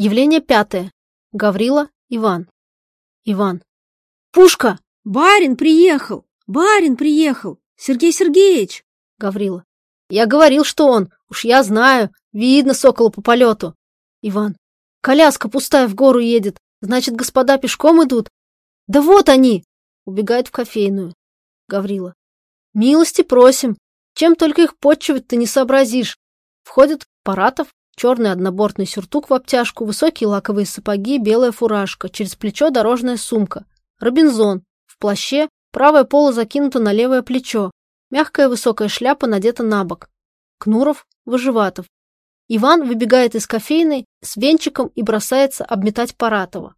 Явление пятое. Гаврила, Иван. Иван. Пушка! Барин приехал! Барин приехал! Сергей Сергеевич! Гаврила. Я говорил, что он. Уж я знаю. Видно сокола по полету. Иван. Коляска пустая в гору едет. Значит, господа пешком идут? Да вот они! Убегает в кофейную. Гаврила. Милости просим. Чем только их подчивать ты не сообразишь. Входит Паратов, черный однобортный сюртук в обтяжку, высокие лаковые сапоги, белая фуражка, через плечо дорожная сумка. Робинзон. В плаще, правое поло закинуто на левое плечо. Мягкая высокая шляпа надета на бок. Кнуров, Выживатов. Иван выбегает из кофейной с венчиком и бросается обметать Паратова.